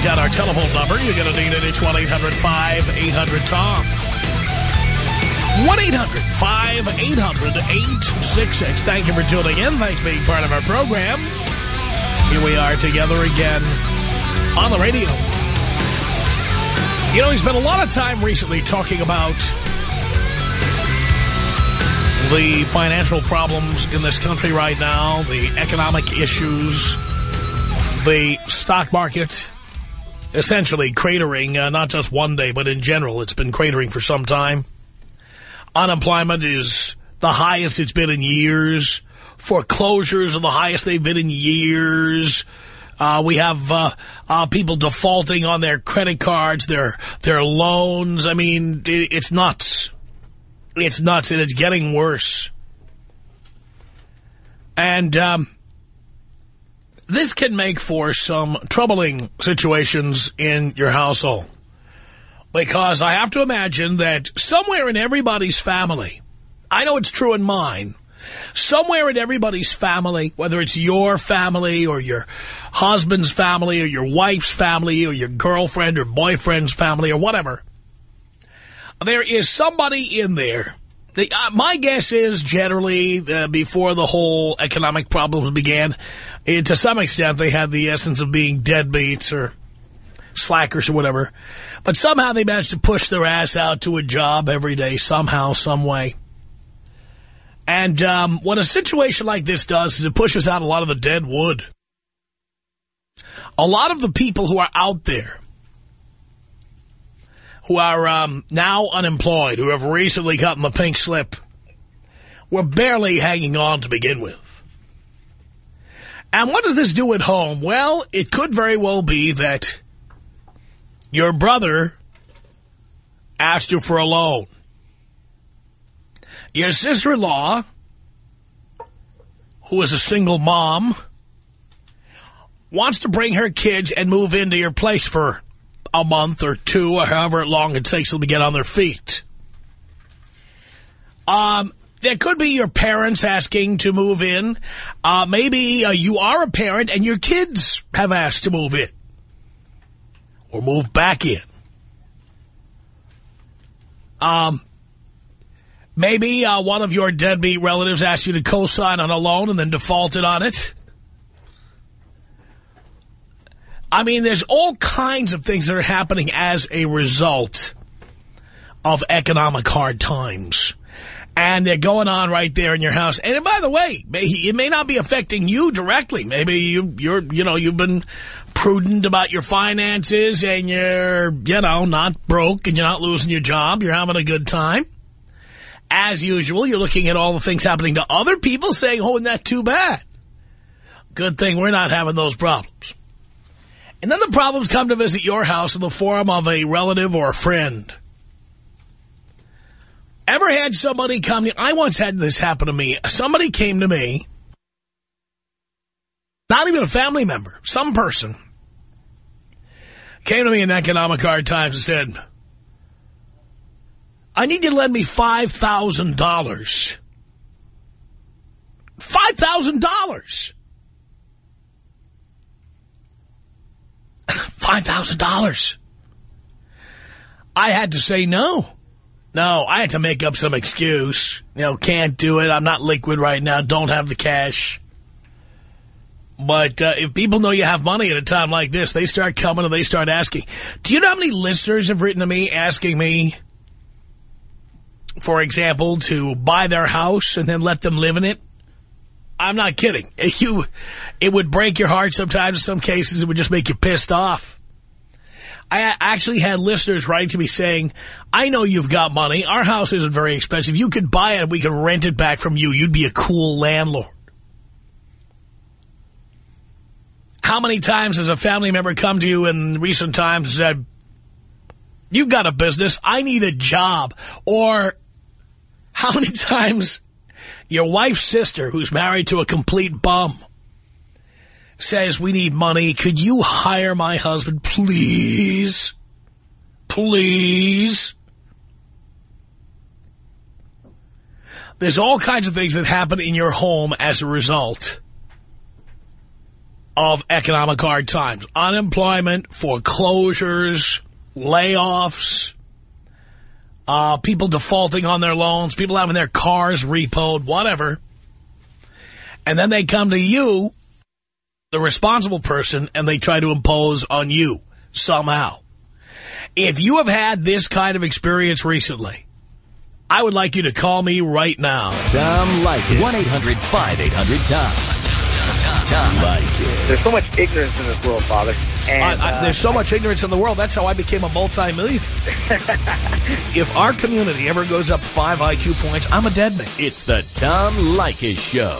Write down our telephone number. You're going to need it. It's 1-800-5800-TOM. 1-800-5800-866. Thank you for tuning in. Thanks for being part of our program. Here we are together again on the radio. You know, he spent a lot of time recently talking about the financial problems in this country right now, the economic issues, the stock market essentially cratering, uh, not just one day, but in general. It's been cratering for some time. Unemployment is the highest it's been in years. Foreclosures are the highest they've been in years. Uh, we have uh, uh, people defaulting on their credit cards, their their loans. I mean, it, it's nuts. It's nuts, and it's getting worse. And um, this can make for some troubling situations in your household. Because I have to imagine that somewhere in everybody's family, I know it's true in mine, somewhere in everybody's family, whether it's your family or your husband's family or your wife's family or your girlfriend or boyfriend's family or whatever, there is somebody in there. The, uh, my guess is generally uh, before the whole economic problems began, uh, to some extent they had the essence of being deadbeats or slackers or whatever. But somehow they managed to push their ass out to a job every day, somehow, some way. And um, what a situation like this does is it pushes out a lot of the dead wood. A lot of the people who are out there who are um, now unemployed, who have recently gotten the pink slip, were barely hanging on to begin with. And what does this do at home? Well, it could very well be that your brother asked you for a loan. Your sister-in-law, who is a single mom, wants to bring her kids and move into your place for a month or two or however long it takes them to get on their feet. Um, there could be your parents asking to move in. Uh, maybe uh, you are a parent and your kids have asked to move in. Or move back in. Um, maybe uh, one of your deadbeat relatives asked you to co-sign on a loan and then defaulted on it. I mean, there's all kinds of things that are happening as a result of economic hard times. And they're going on right there in your house. And by the way, it may not be affecting you directly. Maybe you, you're, you know, you've been prudent about your finances and you're, you know, not broke and you're not losing your job. You're having a good time. As usual, you're looking at all the things happening to other people saying, oh, isn't that too bad? Good thing we're not having those problems. And then the problems come to visit your house in the form of a relative or a friend. Ever had somebody come to I once had this happen to me. Somebody came to me, not even a family member, some person, came to me in economic hard times and said, I need you to lend me $5,000. $5,000. $5,000. I had to say no. No, I had to make up some excuse. You know, can't do it. I'm not liquid right now. Don't have the cash. But uh, if people know you have money at a time like this, they start coming and they start asking. Do you know how many listeners have written to me asking me, for example, to buy their house and then let them live in it? I'm not kidding. You, It would break your heart sometimes. In some cases, it would just make you pissed off. I actually had listeners writing to me saying, I know you've got money. Our house isn't very expensive. You could buy it we could rent it back from you. You'd be a cool landlord. How many times has a family member come to you in recent times and said, you've got a business, I need a job? Or how many times your wife's sister, who's married to a complete bum, says, we need money. Could you hire my husband, please? Please? There's all kinds of things that happen in your home as a result of economic hard times. Unemployment, foreclosures, layoffs, uh, people defaulting on their loans, people having their cars repoed, whatever. And then they come to you, the responsible person, and they try to impose on you somehow. If you have had this kind of experience recently, I would like you to call me right now. Tom Leykis. 1-800-5800-TOM. Tom Leykis. There's so much ignorance in this world, Father. And, I, I, uh, there's so much ignorance in the world. That's how I became a multi-millionaire. if our community ever goes up five IQ points, I'm a dead man. It's the Tom Leykis Show.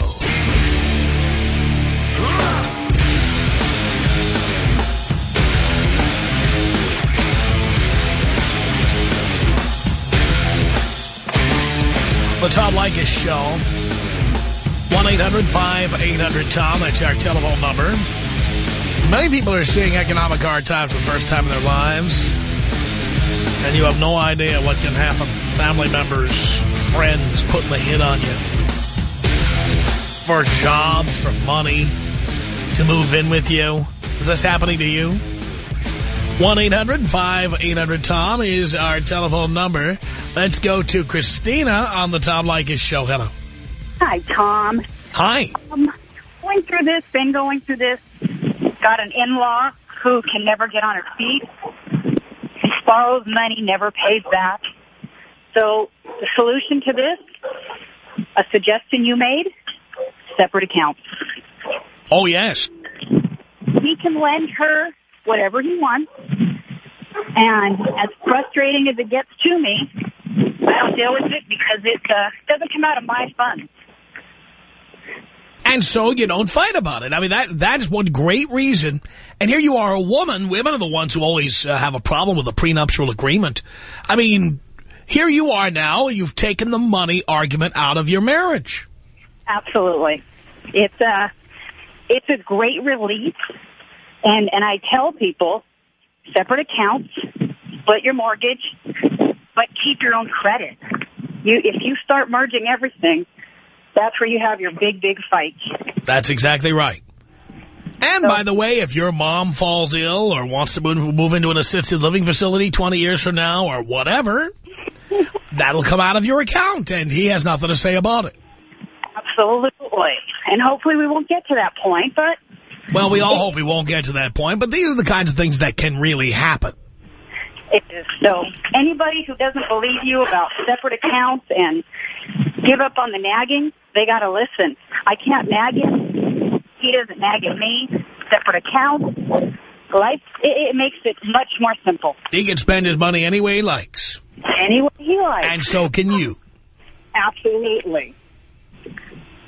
The Tom Leykis Show. 1-800-5800-TOM. That's our telephone number. Many people are seeing economic hard times for the first time in their lives. And you have no idea what can happen. Family members, friends putting the hit on you. For jobs, for money, to move in with you. Is this happening to you? 1-800-5800-TOM is our telephone number. Let's go to Christina on the Tom Leykis show. Hello. Hi, Tom. Hi. Um, going through this, been going through this. Got an in-law who can never get on her feet. Borrows money, never pays back. So the solution to this, a suggestion you made, separate accounts. Oh, yes. He can lend her whatever he wants. And as frustrating as it gets to me, I don't deal with it because it uh, doesn't come out of my funds. And so you don't fight about it. I mean, that that's one great reason. And here you are, a woman. Women are the ones who always uh, have a problem with a prenuptial agreement. I mean, here you are now. You've taken the money argument out of your marriage. Absolutely. It's a, it's a great relief. And, and I tell people, separate accounts, split your mortgage, but keep your own credit. You, if you start merging everything, that's where you have your big, big fights. That's exactly right. And So- by the way, if your mom falls ill or wants to move, move into an assisted living facility 20 years from now or whatever, that'll come out of your account, and he has nothing to say about it. Absolutely. And hopefully we won't get to that point, but Well, we all hope we won't get to that point, but these are the kinds of things that can really happen. it is. So anybody who doesn't believe you about separate accounts and give up on the nagging, they got to listen. I can't nag him. He doesn't nag at me. Separate accounts. Life, it, it makes it much more simple. He can spend his money any way he likes, Any way he likes. and so can you. Absolutely. It's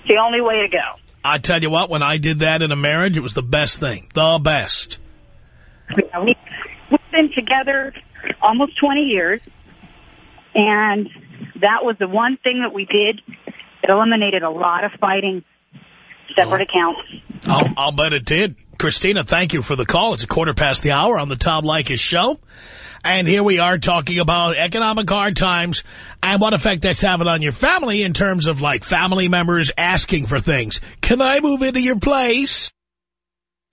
the only way to go. I tell you what, when I did that in a marriage, it was the best thing. The best. Yeah, we, we've been together almost 20 years, and that was the one thing that we did. It eliminated a lot of fighting, separate oh. accounts. I'll, I'll bet it did. Christina, thank you for the call. It's a quarter past the hour on the Tom Leykis show. And here we are talking about economic hard times and what effect that's having on your family in terms of, like, family members asking for things. Can I move into your place?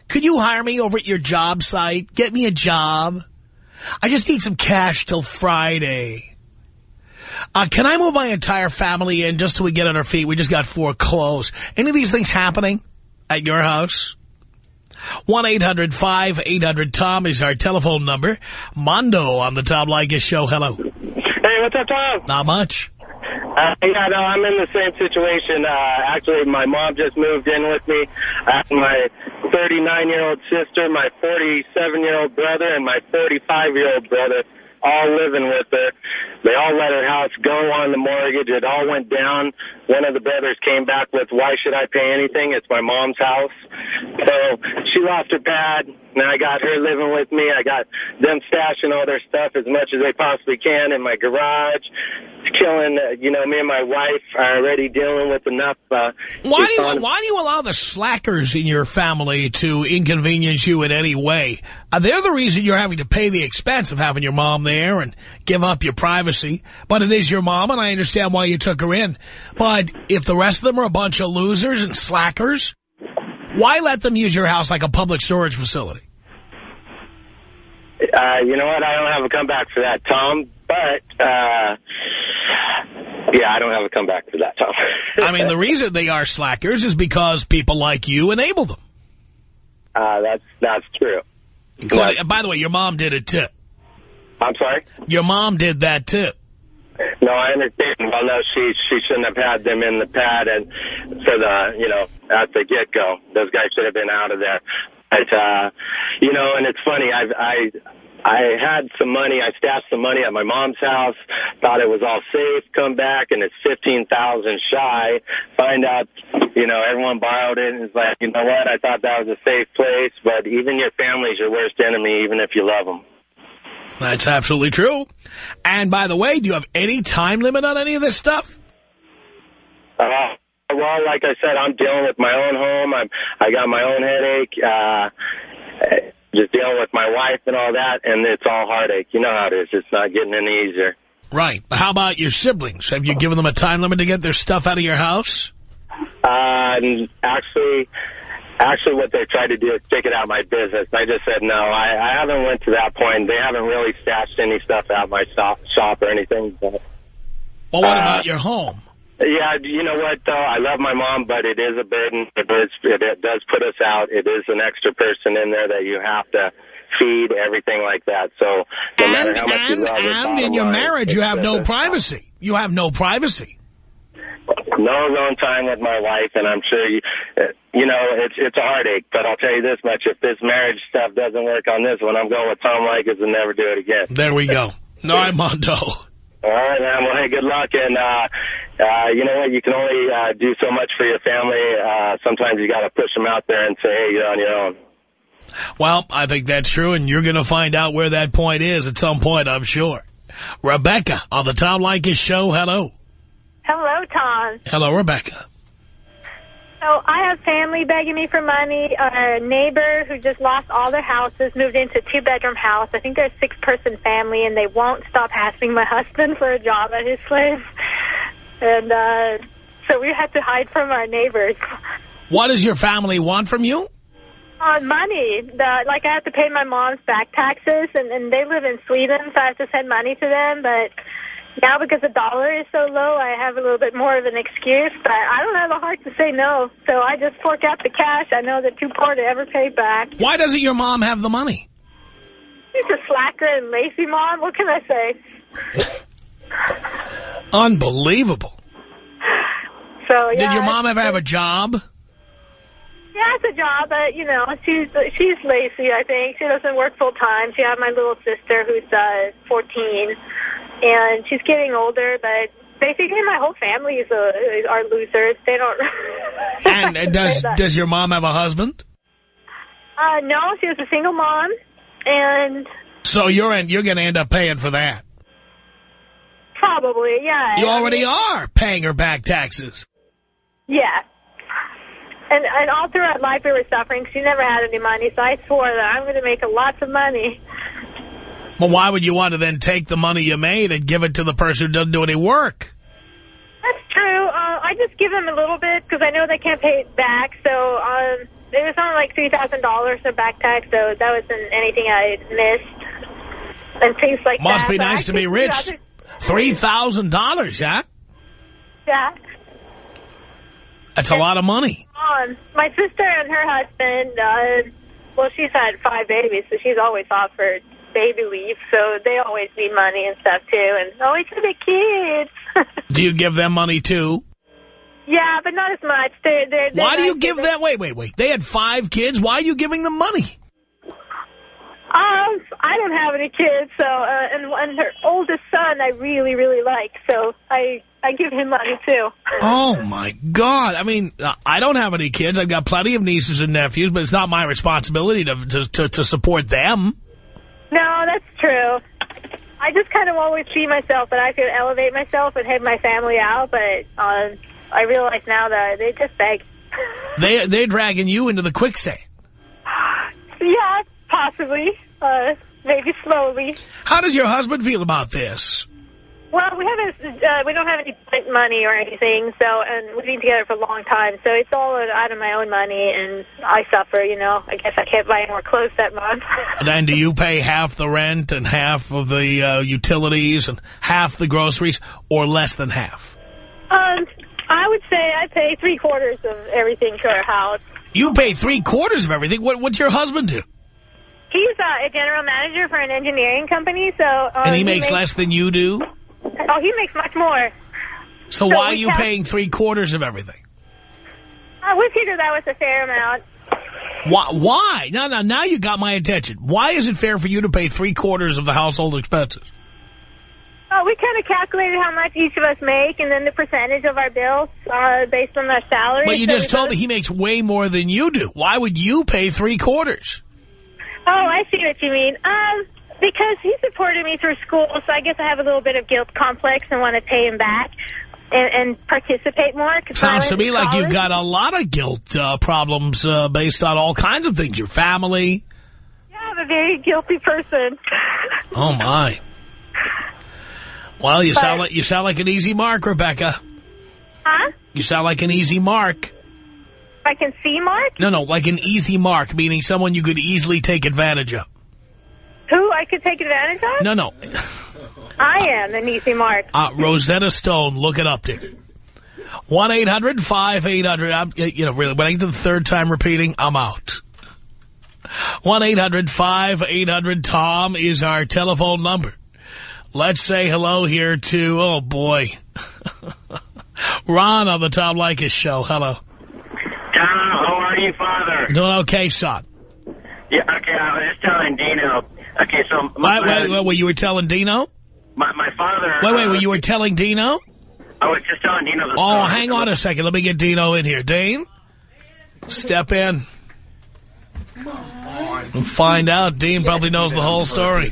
Could you hire me over at your job site? Get me a job? I just need some cash till Friday. Uh, can I move my entire family in just so we get on our feet? We just got foreclosed. Any of these things happening at your house? 1-800-5800-TOM is our telephone number. Mondo on the Tom Leykis show. Hello. Hey, what's up, Tom? Not much. Uh, yeah, no, I'm in the same situation. Uh, actually, my mom just moved in with me. Have my 39-year-old sister, my 47-year-old brother, and my 45-year-old brother all living with her. They all let her house go on the mortgage. It all went down. One of the brothers came back with, why should I pay anything? It's my mom's house. So she lost her pad. Now I got her living with me. I got them stashing all their stuff as much as they possibly can in my garage. It's killing, uh, you know, me and my wife are already dealing with enough. Uh, Why do, you, why do you allow the slackers in your family to inconvenience you in any way? Uh, they're the reason you're having to pay the expense of having your mom there and give up your privacy. But it is your mom, and I understand why you took her in. But if the rest of them are a bunch of losers and slackers, Why let them use your house like a public storage facility? Uh, you know what? I don't have a comeback for that, Tom. But, uh, yeah, I don't have a comeback for that, Tom. I mean, the reason they are slackers is because people like you enable them. Uh, that's, that's true. Including, and by the way, your mom did it too. I'm sorry? Your mom did that too. No, I understand. Well, no, she she shouldn't have had them in the pad and for the, you know, at the get-go. Those guys should have been out of there. But, uh, you know, and it's funny, I, I, I had some money, I stashed some money at my mom's house, thought it was all safe, come back, and it's 15000 shy. Find out, you know, everyone borrowed it, and it's like, you know what, I thought that was a safe place, but even your family's your worst enemy, even if you love them. That's absolutely true. And by the way, do you have any time limit on any of this stuff? Uh, well, like I said, I'm dealing with my own home. I'm, I got my own headache. Uh, just dealing with my wife and all that, and it's all heartache. You know how it is. It's not getting any easier. Right. But how about your siblings? Have you given them a time limit to get their stuff out of your house? Uh, actually, actually what they tried to do is take it out my business. I just said no. I, I haven't went to that point. They haven't really stashed any stuff out my shop, shop or anything. But, well, what uh, about your home? Yeah, you know what, though? I love my mom, but it is a burden. It, is, it, does put us out. It is an extra person in there that you have to feed, everything like that. So no and, matter how much and, you love and in your line, marriage, you have no privacy. You have no privacy. No alone time with my wife, and I'm sure you, uh, you know, it's it's a heartache. But I'll tell you this much: if this marriage stuff doesn't work on this one, I'm going with Tom Leykis and never do it again. There we go. All right, Mondo. All right, man. Well, hey, good luck. And, uh, uh, you know what? You can only uh, do so much for your family. Uh, sometimes you got to push them out there and say, hey, you're on your own. Well, I think that's true, and you're going to find out where that point is at some point, I'm sure. Rebecca on the Tom Leykis show. Hello. Hello, Tom. Hello, Rebecca. So I have family begging me for money. A neighbor who just lost all their houses moved into a two-bedroom house. I think they're a six-person family, and they won't stop asking my husband for a job at his place. And uh, so we had to hide from our neighbors. What does your family want from you? On money, the, like I have to pay my mom's back taxes, and, and they live in Sweden, so I have to send money to them. But now because the dollar is so low, I have a little bit more of an excuse. But I don't have a heart to say no, so I just fork out the cash. I know they're too poor to ever pay back. Why doesn't your mom have the money? She's a slacker and lazy mom. What can I say? Unbelievable. So yeah, Did your mom ever have a job? Yeah, it's a job, but you know, she's she's lazy. I think she doesn't work full time. She has my little sister who's uh, 14, and she's getting older. But basically, my whole family is uh, are losers. They don't. And uh, does does your mom have a husband? Uh, no, she was a single mom, and So you're in, you're going to end up paying for that. Probably yeah. You already are paying her back taxes. Yeah. And and all throughout life we were suffering. She never had any money, so I swore that I'm going to make a lots of money. Well, why would you want to then take the money you made and give it to the person who doesn't do any work? That's true. Uh, I just give them a little bit because I know they can't pay it back. So um, it was only like $3,000 of back tax, so that wasn't anything I missed. And things like Must that. be nice to be rich. Other- $3,000, yeah? Yeah. That's a lot of money. Um, my sister and her husband, uh, well, she's had five babies, so she's always offered baby leave. So they always need money and stuff, too. And always for the kids. Do you give them money, too? yeah, but not as much. They're, they're, they're Why do you give them... Wait, wait, wait. They had five kids. Why are you giving them money? Um, I don't have any kids, so uh, and and her oldest son I really really like, so I I give him money too. Oh, my God. I mean, uh, I don't have any kids. I've got plenty of nieces and nephews, but it's not my responsibility to, to, to, to support them. No, that's true. I just kind of always see myself that I could elevate myself and help my family out, but um, I realize now that they just beg. They, they're dragging you into the quicksand. Yeah, possibly. Uh, maybe slowly. How does your husband feel about this? Well, we haven't. Uh, we don't have any money or anything. So, and we've been together for a long time. So it's all out of my own money, and I suffer. You know, I guess I can't buy any more clothes that month. then do you pay half the rent and half of the uh, utilities and half the groceries, or less than half? Um, I would say I pay three quarters of everything to our house. You pay three quarters of everything. What what's your husband do? He's uh, a general manager for an engineering company, so um, and he makes less than you do. Oh, he makes much more. So, So why are you paying three quarters of everything? Uh, we figured that was a fair amount. Why? Why? No, no. Now you got my attention. Why is it fair for you to pay three quarters of the household expenses? Oh, we kind of calculated how much each of us make, and then the percentage of our bills uh, based on our salary. But you So just told me he makes way more than you do. Why would you pay three quarters? Oh, I see what you mean. Um, because he supported me through school, so I guess I have a little bit of guilt complex and want to pay him back and, and participate more. Sounds to me like you've got a lot of guilt uh, problems uh, based on all kinds of things. Your family. Yeah, I'm a very guilty person. Oh my. Well, you But- sound like you sound like an easy mark, Rebecca. Huh? You sound like an easy mark. I can see Mark? No, no, like an easy mark, meaning someone you could easily take advantage of. Who I could take advantage of? No, no. I am an easy Mark. Uh, Rosetta Stone, look it up, dude. 1-800-5800. I'm, you know, really, when I get to the third time repeating, I'm out. 1-800-5800-TOM is our telephone number. Let's say hello here to, oh boy, Ron on the Tom Leykis show. Hello. Tom, how are you, Father? Doing okay, son. Yeah, okay, I was just telling Dino. Okay, so my, Wait, wait, wait, wait, you were telling Dino? my, my father... Wait, wait, uh, wait, you were telling Dino? I was just telling Dino the Oh, story. hang on a second. Let me get Dino in here. Dane, step in. We'll find out. Dean probably knows the whole story.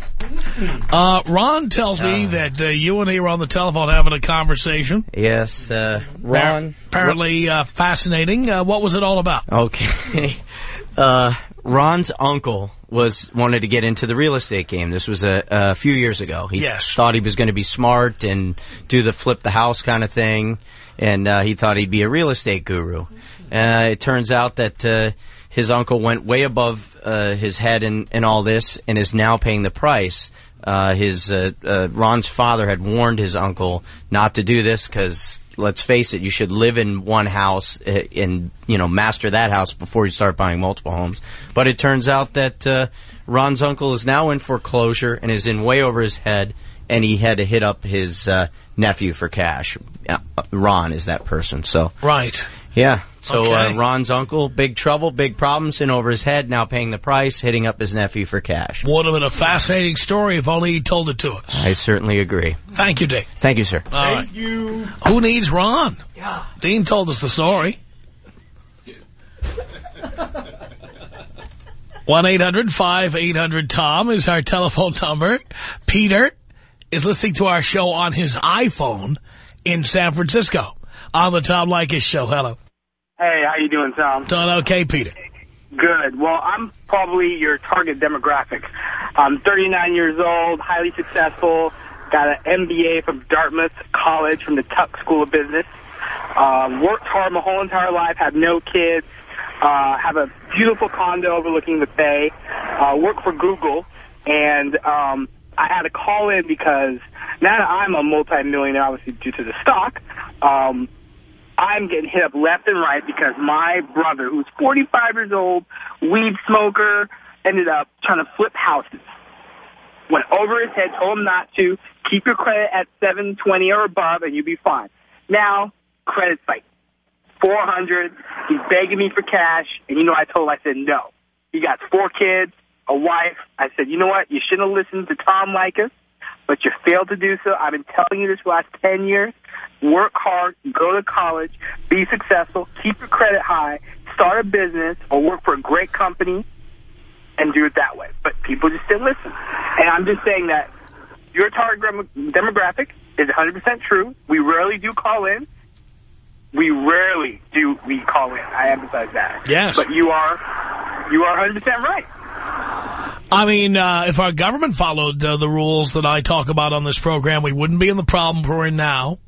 Uh, Ron tells me that uh, you and he were on the telephone having a conversation. Yes, uh, Ron. Apparently uh, fascinating. Uh, what was it all about? Okay. uh, Ron's uncle was wanted to get into the real estate game. This was a, a few years ago. He Yes. thought he was going to be smart and do the flip the house kind of thing, and uh, he thought he'd be a real estate guru. Uh, it turns out that uh, his uncle went way above uh, his head in, in all this and is now paying the price. Uh, his uh, uh, Ron's father had warned his uncle not to do this because let's face it, you should live in one house uh, and you know master that house before you start buying multiple homes. But it turns out that uh, Ron's uncle is now in foreclosure and is in way over his head, and he had to hit up his uh, nephew for cash. Ron is that person, so Right. Yeah. So Okay. uh, Ron's uncle, big trouble, big problems, in over his head, now paying the price, hitting up his nephew for cash. Would have been a fascinating story if only he told it to us. I certainly agree. Thank you, Dean. Thank you, sir. All right. Who needs Ron? Yeah. Dean told us the story. 1-800-5800-TOM is our telephone number. Peter is listening to our show on his iPhone in San Francisco on the Tom Leykis show. Hello. Hey, how you doing, Tom? Doing okay, Peter. Good. Well, I'm probably your target demographic. I'm 39 years old, highly successful, got an MBA from Dartmouth College from the Tuck School of Business. Um, worked hard my whole entire life, have no kids, uh, have a beautiful condo overlooking the bay, uh, work for Google, and um, I had to call in because now that I'm a multimillionaire, obviously due to the stock, um, I'm getting hit up left and right because my brother, who's 45 years old, weed smoker, ended up trying to flip houses. Went over his head, told him not to. Keep your credit at 720 or above, and you'll be fine. Now, credit's like 400. He's begging me for cash, and you know, I told him, I said no. He got four kids, a wife. I said, you know what? You shouldn't have listened to Tom Leykis, but you failed to do so. I've been telling you this for the last 10 years. Work hard, go to college, be successful, keep your credit high, start a business, or work for a great company, and do it that way. But people just didn't listen. And I'm just saying that your target dem- demographic is 100% true. We rarely do call in. We rarely do we call in. I emphasize that. Yes. But you are you are 100% right. I mean, uh, if our government followed uh, the rules that I talk about on this program, we wouldn't be in the problem we're in now.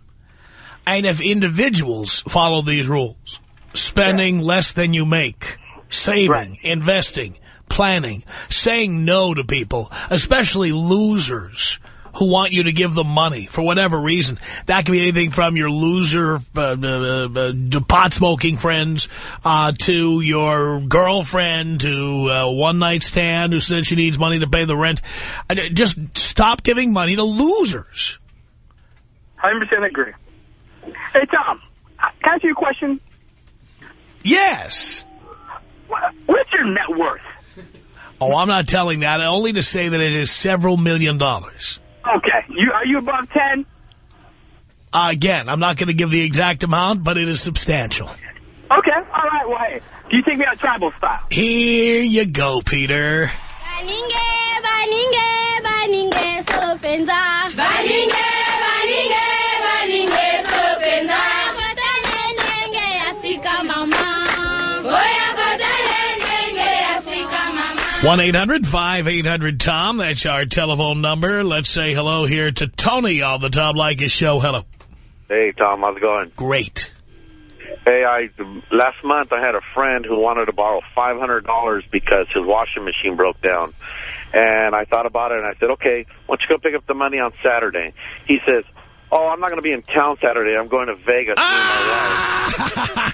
And if individuals follow these rules, spending less than you make, saving, Right. investing, planning, saying no to people, especially losers who want you to give them money for whatever reason. That could be anything from your loser uh, uh, uh, pot-smoking friends uh, to your girlfriend to a one-night stand who said she needs money to pay the rent. Uh, Just stop giving money to losers. 100% agree. Hey, Tom, can I ask you a question? Yes. What's your net worth? Oh, I'm not telling that. Only to say that it is several million dollars. Okay. You Are you above 10? Uh, again, I'm not going to give the exact amount, but it is substantial. Okay. All right. Well, hey, can you take me out tribal style? Here you go, Peter. Baninge, baninge, baninge, sopenza. Baninge, baninge, 1-800-5800-TOM. That's our telephone number. Let's say hello here to Tony on the Tom Leykis show. Hello. Hey, Tom, how's it going? Great. Hey, I last month I had a friend who wanted to borrow $500 because his washing machine broke down. And I thought about it, and I said, okay, why don't you go pick up the money on Saturday? He says, oh, I'm not going to be in town Saturday. I'm going to Vegas. me and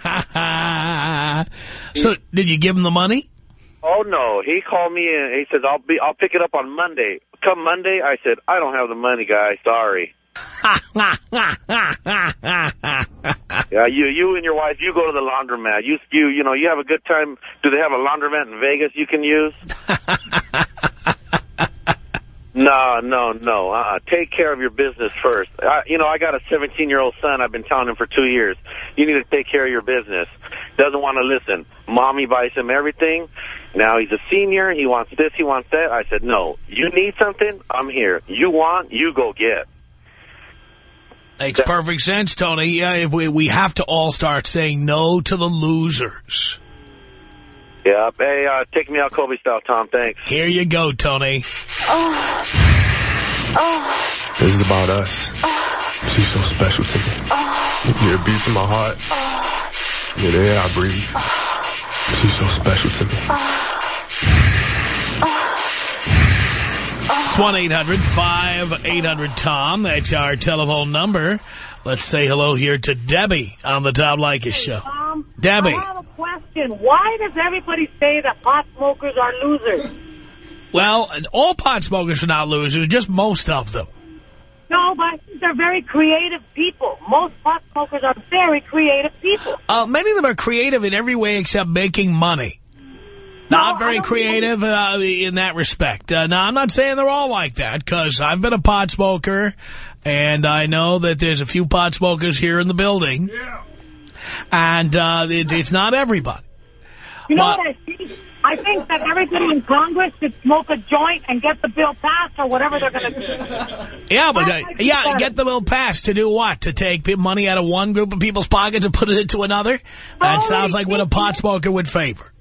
my wife." so, did you give him the money? Oh, no. He called me, and he says, I'll be, I'll pick it up on Monday. Come Monday, I said, I don't have the money, guy. Sorry. Yeah, you you and your wife, you go to the laundromat. You you you know, you have a good time. Do they have a laundromat in Vegas you can use? no, no, no. Uh, take care of your business first. Uh, you know, I got a 17-year-old son. I've been telling him for two years. You need to take care of your business. Doesn't want to listen. Mommy buys him everything. Now he's a senior. He wants this. He wants that. I said, no. You need something? I'm here. You want? You go get. Makes perfect sense, Tony. Yeah, if we, we have to all start saying no to the losers. Yeah. Hey, uh, take me out Kobe style, Tom. Thanks. Here you go, Tony. Oh. Oh. This is about us. She's so special to me. You're a beats in my heart. You're the air I breathe. She's so special to me. It's 1-800-5800-TOM. That's our telephone number. Let's say hello here to Debbie on the Tom Leykis show. Um, Debbie. I have a question. Why does everybody say that pot smokers are losers? Well, all pot smokers are not losers, just most of them. No, but they're very creative people. Most pot smokers are very creative people. Uh, many of them are creative in every way except making money. Not I very creative uh, in that respect. Uh, now, I'm not saying they're all like that, because I've been a pot smoker, and I know that there's a few pot smokers here in the building. Yeah. And uh, it, it's not everybody. You know But- what I think? I think that everybody in Congress should smoke a joint and get the bill passed or whatever they're going to do. Yeah, but uh, yeah, get the bill passed to do what? To take money out of one group of people's pockets and put it into another? That sounds like what a pot smoker would favor.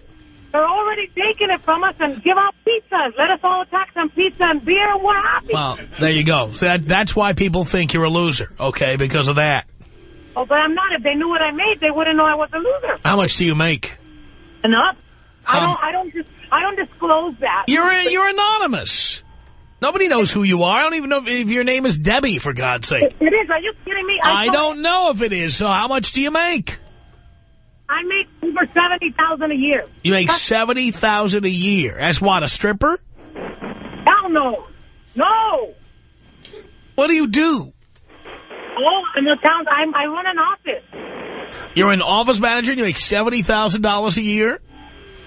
They're already taking it from us and give out pizzas. Let us all tax on pizza and beer and we're happy. Well, there you go. So that, that's why people think you're a loser, okay, because of that. oh, but I'm not. If they knew what I made, they wouldn't know I was a loser. How much do you make? Enough. I Um, don't. I don't. Dis- I don't disclose that. You're you're anonymous. Nobody knows who you are. I don't even know if, if your name is Debbie, for God's sake. It is. Are you kidding me? I told- don't know if it is, so how much do you make? I make over seventy thousand a year. You make seventy thousand a year. That's what, a stripper? Hell no. No. What do you do? Oh, in the town, I'm, I run an office. You're an office manager and you make $70,000 a year?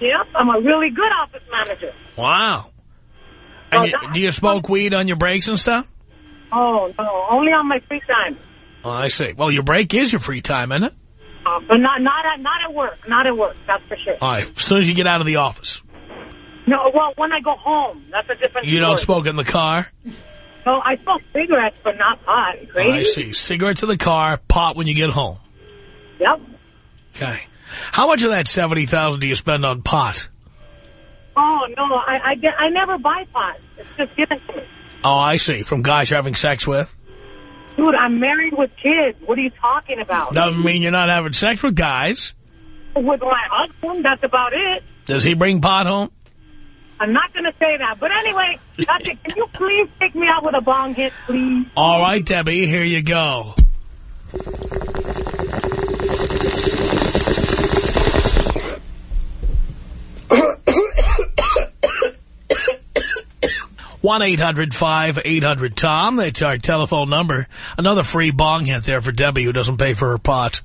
Yep, I'm a really good office manager. Wow. And you, do you smoke weed on your breaks and stuff? Oh, no, only on my free time. Oh, I see. Well, your break is your free time, isn't it? Uh, but not not at not at work. Not at work. That's for sure. All right. As soon as you get out of the office. No, well, when I go home, that's a different. You don't smoke in the car? No, I smoke cigarettes, but not pot. Oh, I see. Cigarettes in the car, pot when you get home. Yep. Okay. How much of that 70000 do you spend on pot? Oh, no, I, I, get, I never buy pot. It's just given to me. Oh, I see. From guys you're having sex with? Dude, I'm married with kids. What are you talking about? Doesn't mean you're not having sex with guys. With my husband, that's about it. Does he bring pot home? I'm not going to say that. But anyway, can you please take me out with a bong hit, please? All right, Debbie, here you go. One 800 tom That's our telephone number. Another free bong hit there for Debbie who doesn't pay for her pot.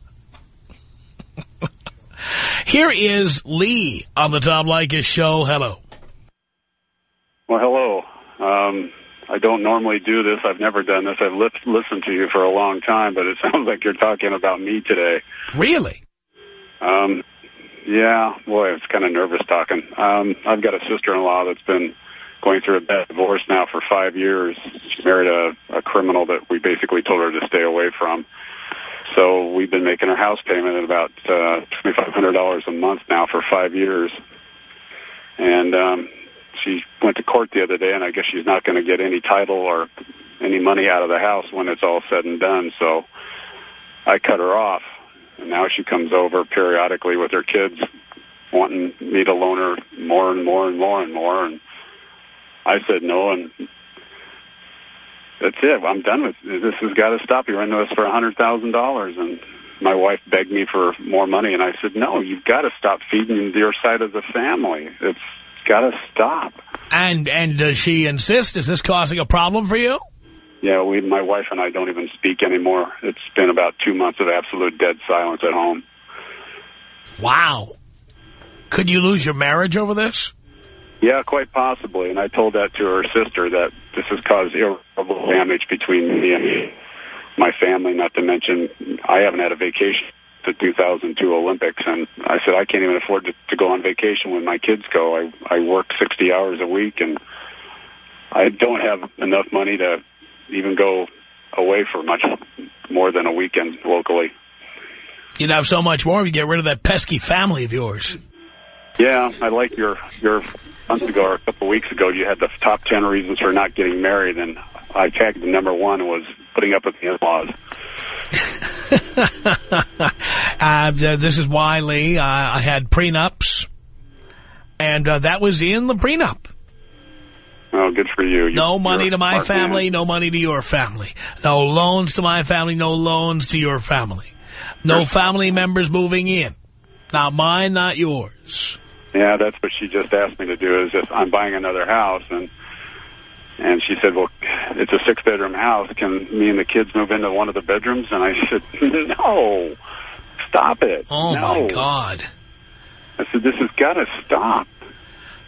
Here is Lee on the Tom Leykis show. Hello. Well, hello. Um, I don't normally do this. I've never done this. I've li listened to you for a long time, but it sounds like you're talking about me today. Really? Um, yeah, boy, it's kind of nervous talking. Um, I've got a sister-in-law that's been going through a bad divorce now for five years. She married a, a criminal that we basically told her to stay away from. So we've been making her house payment at about uh, $2,500 a month now for five years. And um, she went to court the other day, and I guess she's not going to get any title or any money out of the house when it's all said and done. So I cut her off, and now she comes over periodically with her kids, wanting me to loan her more and more and more and more. And I said no, and that's it. I'm done with this. Has got to stop. You're into this for a hundred thousand dollars, and my wife begged me for more money, and I said no. You've got to stop feeding your side of the family. It's got to stop. And and does she insist? Is this causing a problem for you? Yeah, we, my wife and I don't even speak anymore. It's been about two months of absolute dead silence at home. Wow. Could you lose your marriage over this? Yeah, quite possibly. And I told that to her sister that this has caused irreparable damage between me and my family, not to mention I haven't had a vacation the 2002 Olympics, and I said I can't even afford to, to go on vacation when my kids go. I I work 60 hours a week, and I don't have enough money to even go away for much more than a weekend locally. You'd have so much more if you get rid of that pesky family of yours. Yeah, I like your your months ago or a couple of weeks ago. You had the top ten reasons for not getting married, and I tagged the number one was putting up with the in-laws. uh, this is why, Lee, I had prenups, and uh, that was in the prenup. Oh, good for you. you no money to my family, man. no money to your family. No loans to my family, no loans to your family. No family members moving in. Not mine, not yours. Yeah, that's what she just asked me to do, is if I'm buying another house, and and she said, well, it's a six-bedroom house. Can me and the kids move into one of the bedrooms? And I said, no, stop it. Oh, no. my God. I said, this has got to stop.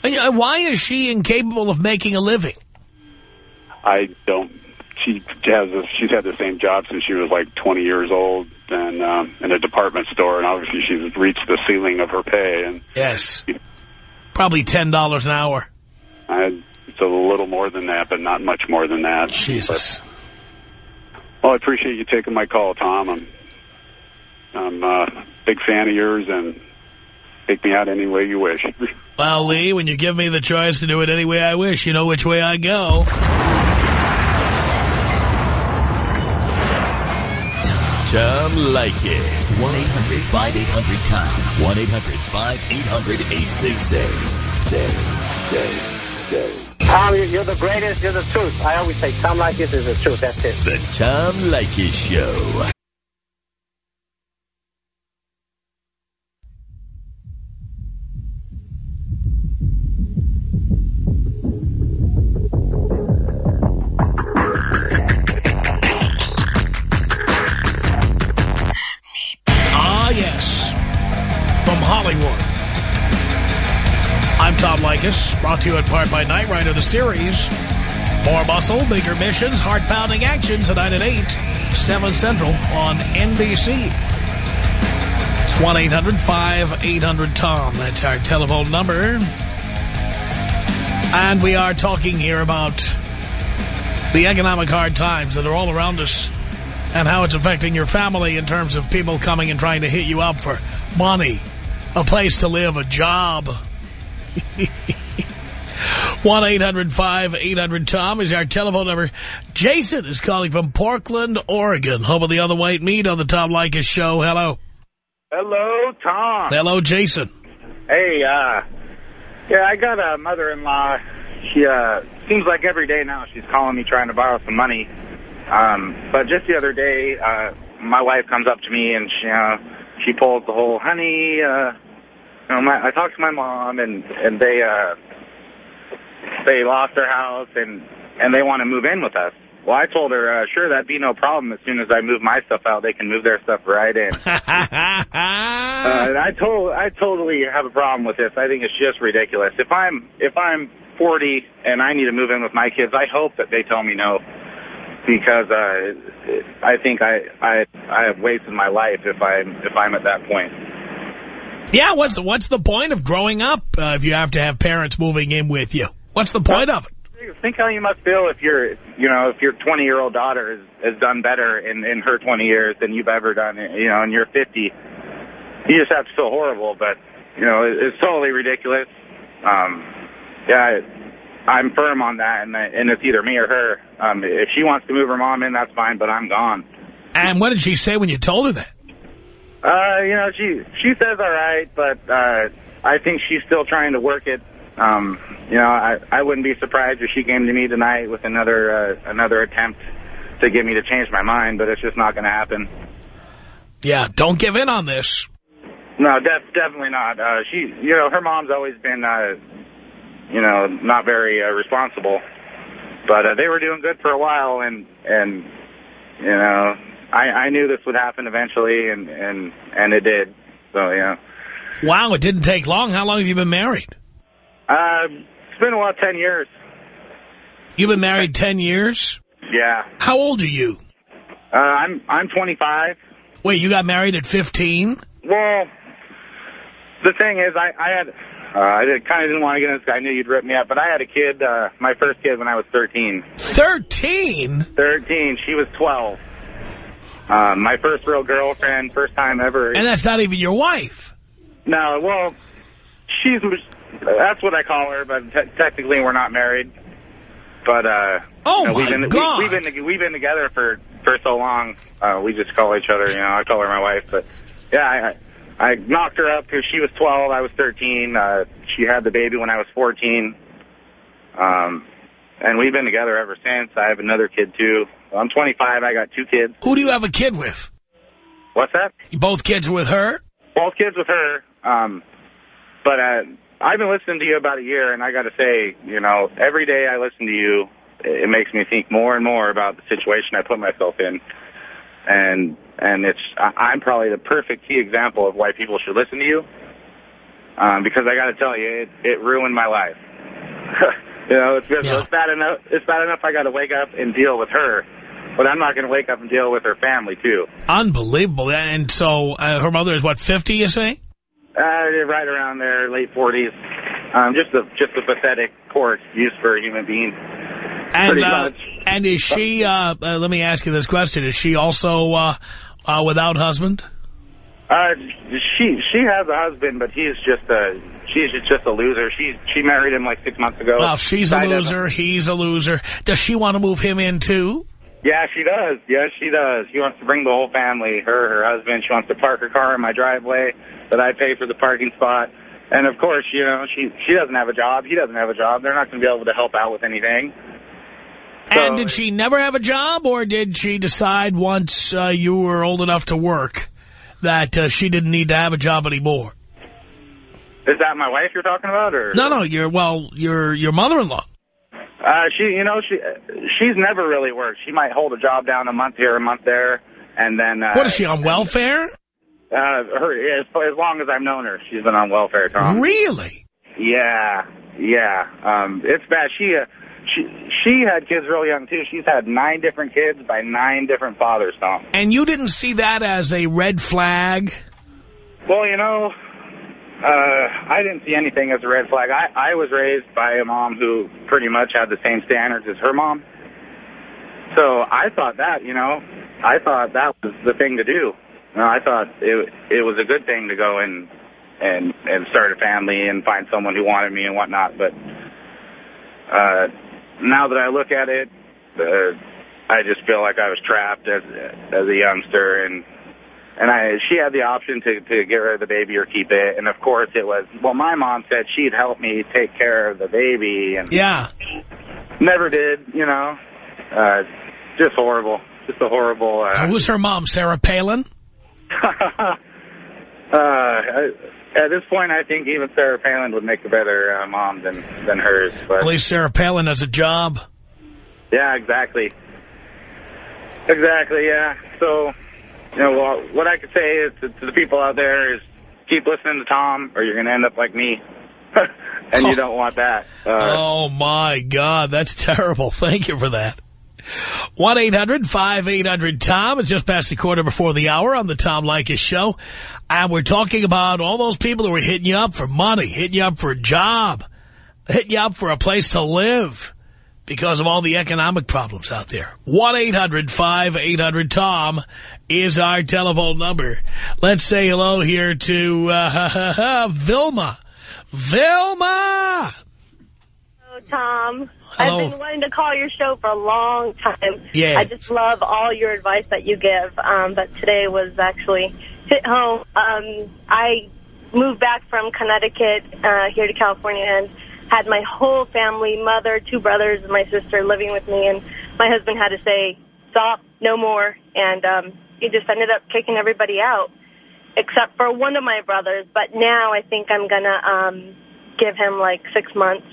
And Why is she incapable of making a living? I don't. She has. A, she's had the same job since she was like 20 years old, and um, in a department store. And obviously, she's reached the ceiling of her pay. And yes, probably ten dollars an hour. I, it's a little more than that, but not much more than that. Jesus. But, well, I appreciate you taking my call, Tom. I'm I'm a big fan of yours, and take me out any way you wish. Well, Lee, when you give me the choice to do it any way I wish, you know which way I go. Tom Leykis. 1-800-5800-TOM. 1-800-5800-866. Tom, you're the greatest. You're the truth. I always say Tom Leykis is the truth. That's it. The Tom Leykis Show. Brought to you in part by Knight Rider, the series. More muscle, bigger missions, heart-pounding action tonight at 8, 7 Central on NBC. It's 1-800-5800-TOM. That's our telephone number. And we are talking here about the economic hard times that are all around us and how it's affecting your family in terms of people coming and trying to hit you up for money, a place to live, a job. 1-800-5800-TOM is our telephone number. Jason is calling from Portland, Oregon. Home of the other white meat on the Tom Leykis show. Hello. Hello, Tom. Hello, Jason. Hey, uh, yeah, I got a mother-in-law. She, uh, seems like every day now she's calling me trying to borrow some money. Um, but just the other day, uh, my wife comes up to me and she, uh, she pulls the whole, honey, uh, know, my, I talked to my mom and, and they, uh, they lost their house and, and they want to move in with us. Well, I told her, uh, sure, that'd be no problem. As soon as I move my stuff out, they can move their stuff right in. uh, and I told, I totally have a problem with this. I think it's just ridiculous. If I'm, if I'm 40 and I need to move in with my kids, I hope that they tell me no, because uh, I think I, I, I have wasted my life if I'm, if I'm at that point. Yeah, what's the, what's the point of growing up uh, if you have to have parents moving in with you? What's the point of it? Think how you must feel if your, you know, if your 20 year old daughter has, has done better in in her 20 years than you've ever done, you know, and you're 50. You just have to feel horrible, but you know, it, it's totally ridiculous. Um, yeah, I, I'm firm on that, and and it's either me or her. Um, if she wants to move her mom in, that's fine, but I'm gone. And what did she say when you told her that? Uh, you know, she she says all right, but uh, I think she's still trying to work it. Um, you know, I I wouldn't be surprised if she came to me tonight with another uh, another attempt to get me to change my mind, but it's just not going to happen. Yeah, don't give in on this. No, def definitely not. Uh, she, you know, her mom's always been, uh, you know, not very uh, responsible. But uh, they were doing good for a while, and and you know, I I knew this would happen eventually, and and and it did. So yeah. Wow, it didn't take long. How long have you been married? Uh, it's been about ten years. You've been married 10 years? Yeah. How old are you? Uh, I'm I'm 25. Wait, you got married at 15? Well, the thing is, I I had uh, I kind of didn't want to get into this. I knew you'd rip me up, but I had a kid, uh, my first kid, when I was 13. 13? 13. She was 12. Um, my first real girlfriend, first time ever. And that's not even your wife. No, well, she's that's what I call her, but te technically we're not married. But uh, oh you know, my we've been, God. We, we've been we've been together for for so long. Uh, we just call each other. You know, I call her my wife, but yeah, I I knocked her up because she was 12, I was 13. Uh, she had the baby when I was 14. Um, and we've been together ever since. I have another kid too. I'm 25. I got two kids. Who do you have a kid with? What's that? Both kids with her? Both kids with her. Um, but uh, I've been listening to you about a year, and I got to say, you know, every day I listen to you, it makes me think more and more about the situation I put myself in. And and it's I'm probably the perfect key example of why people should listen to you. Um, because I got to tell you, it, it ruined my life. you know, it's, just, it's bad enough. It's bad enough I got to wake up and deal with her, but I'm not going to wake up and deal with her family too. Unbelievable. And so uh, her mother is, what, 50, you say? Uh, right around there, late 40s. Um, just a just a pathetic, poor excuse for a human being. And, Pretty uh, much. and is she, uh, uh, let me ask you this question, is she also uh, uh, without husband? Uh, she she has a husband, but he's just a she's just a loser. She she married him like six months ago. Well, she's a loser, he's a loser. Does she want to move him in, too? Yeah, she does. Yes, she does. She wants to bring the whole family, her, her husband. She wants to park her car in my driveway, that I pay for the parking spot. And of course, you know, she she doesn't have a job. He doesn't have a job. They're not going to be able to help out with anything. And did she never have a job, or did she decide once uh, you were old enough to work that uh, she didn't need to have a job anymore? Is that my wife you're talking about, or No, no, you're, well, your your mother-in-law. Uh, she, you know, she she's never really worked. She might hold a job down a month here, a month there, and then. Uh, What is she, on welfare? Uh, her as, as long as I've known her, she's been on welfare, Tom. Really? Yeah, yeah. Um, it's bad. She, uh, she, she had kids real young too. She's had nine different kids by nine different fathers, Tom. And you didn't see that as a red flag? Well, you know, uh, I didn't see anything as a red flag. I, I was raised by a mom who pretty much had the same standards as her mom. So I thought that, you know, I thought that was the thing to do. No, I thought it it was a good thing to go and and and start a family and find someone who wanted me and whatnot. But uh, now that I look at it, uh, I just feel like I was trapped as as a youngster, and and I she had the option to to get rid of the baby or keep it, and of course it was well. My mom said she'd help me take care of the baby, and Yeah. never did. You know, uh, just horrible, just a horrible. Uh, Who was her mom, Sarah Palin? uh, I, at this point, I think even Sarah Palin would make a better uh, mom than than hers. But At least Sarah Palin has a job. yeah, exactly, exactly. Yeah. So, you know, well, what I could say is to, to the people out there is keep listening to Tom, or you're going to end up like me, and you don't want that. Uh, oh, my God. That's terrible. Thank you for that. 1-800-5800-TOM. It's just past the quarter before the hour on the Tom Leykis Show. And we're talking about all those people who are hitting you up for money, hitting you up for a job, hitting you up for a place to live because of all the economic problems out there. 1-800-5800-TOM is our telephone number. Let's say hello here to uh, Vilma. Vilma! Hello, Tom. Hello. I've been wanting to call your show for a long time. Yeah. I just love all your advice that you give. Um, but today was actually hit home. Um, I moved back from Connecticut uh, here to California and had my whole family, mother, two brothers, and my sister living with me. And my husband had to say, stop, no more. And um, he just ended up kicking everybody out, except for one of my brothers. But now I think I'm going to um, give him like six months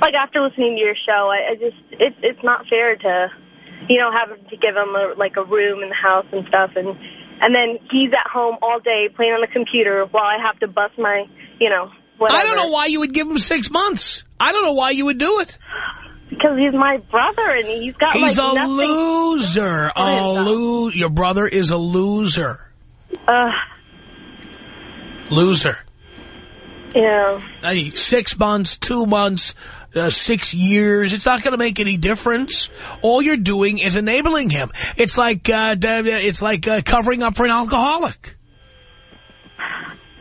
like after listening to your show, I, I just it's it's not fair to, you know, have to give him a, like a room in the house and stuff, and and then he's at home all day playing on the computer while I have to bust my, you know, whatever. I don't know why you would give him six months. I don't know why you would do it. Because he's my brother and he's got He's like a loser. A lo Your brother is a loser. Uh, Loser. yeah. Mean, six months, two months, uh, six years. It's not going to make any difference. All you're doing is enabling him. It's like uh, it's like uh, covering up for an alcoholic.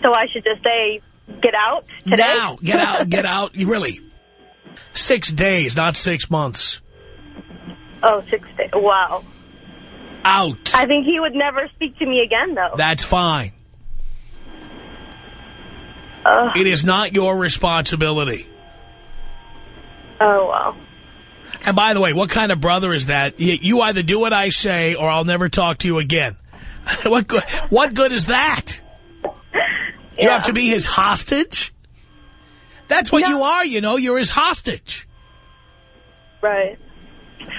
So I should just say, get out today. Now, get out, get out. You really, six days, not six months. oh, six days. Wow. Out. I think he would never speak to me again, though. That's fine. It is not your responsibility. Oh, wow. And by the way, what kind of brother is that? You you either do what I say or I'll never talk to you again. what good, what good is that? You have to be his hostage? That's what you are, you know. You're his hostage. Right.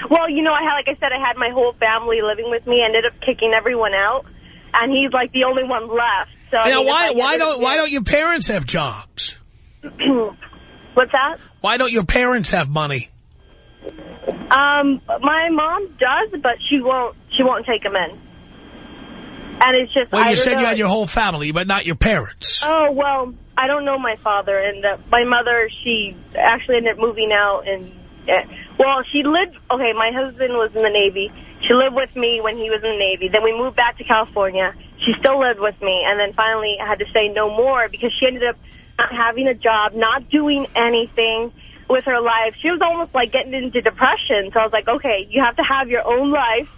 Well, you know, I had, like I said, I had my whole family living with me. I ended up kicking everyone out, and he's like the only one left. So I Now, mean, why why don't why don't your parents have jobs? What's that? Why don't your parents have money? Um, my mom does, but she won't. She won't take him in. And it's just. Well, you said know. you had your whole family, but not your parents. Oh well, I don't know my father, and uh, my mother. She actually ended up moving out, and uh, well, she lived. Okay, my husband was in the Navy. She lived with me when he was in the Navy. Then we moved back to California. She still lived with me, and then finally I had to say no more because she ended up not having a job, not doing anything with her life. She was almost like getting into depression. So I was like, okay, you have to have your own life.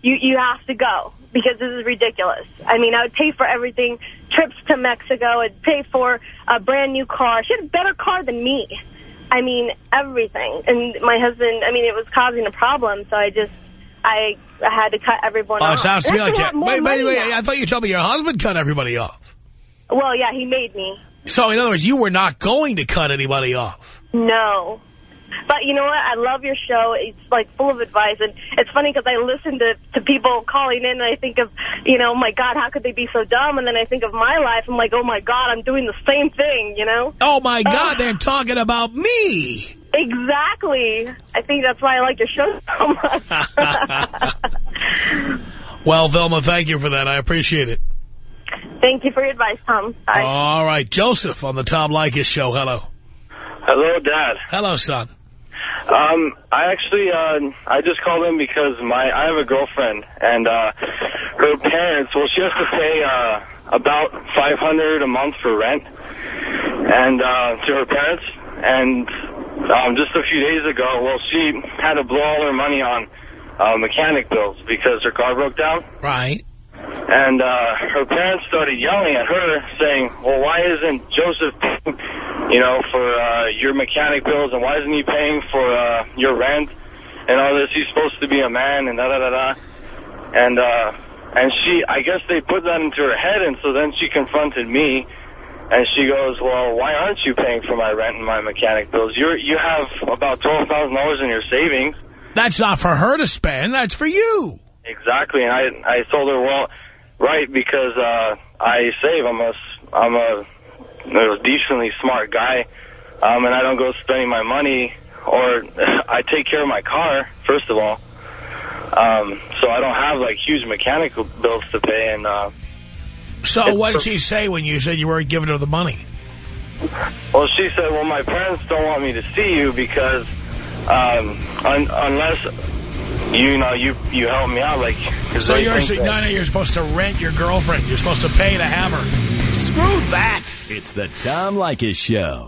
You you have to go because this is ridiculous. I mean, I would pay for everything, trips to Mexico, I'd pay for a brand new car. She had a better car than me. I mean, everything. And my husband, I mean, it was causing a problem, so I just, I, I had to cut everyone Oh, off. it sounds to me like actually you. have Wait, wait, wait. now. I thought you told me your husband cut everybody off. Well, yeah, he made me. So, in other words, you were not going to cut anybody off. No. But you know what? I love your show. It's like full of advice. And it's funny because I listen to, to people calling in and I think of, you know, my God, how could they be so dumb? And then I think of my life. I'm like, oh, my God, I'm doing the same thing, you know? Oh, my God, Ugh. they're talking about me. Exactly. I think that's why I like your show so much. Well, Velma, thank you for that. I appreciate it. Thank you for your advice, Tom. Bye. All right, Joseph on the Tom Leykis show. Hello. Hello, Dad. Hello, son. Um, I actually, uh, I just called in because my I have a girlfriend and uh, her parents. Well, she has to pay uh, about five hundred a month for rent, and uh, to her parents. And um, just a few days ago, well, she had to blow all her money on uh, mechanic bills because her car broke down. Right. And uh, her parents started yelling at her, saying, well, why isn't Joseph you know, for uh, your mechanic bills, and why isn't he paying for uh, your rent and all this? He's supposed to be a man, and da-da-da-da. And, uh, and she, I guess they put that into her head, and so then she confronted me, and she goes, well, why aren't you paying for my rent and my mechanic bills? You're, you have about $12,000 in your savings. That's not for her to spend. That's for you. Exactly, and I I told her, well, right, because uh, I save. I'm a I'm a, a decently smart guy, um, and I don't go spending my money, or I take care of my car first of all. Um, so I don't have like huge mechanical bills to pay, and uh, So what did she say when you said you weren't giving her the money? well, she said, well, my parents don't want me to see you because um, un unless you know you you help me out, Like, So you're, think no, that- no, you're supposed to rent your girlfriend. You're supposed to pay to have her. Screw that. It's the Tom Leykis Show.